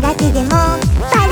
苦手でも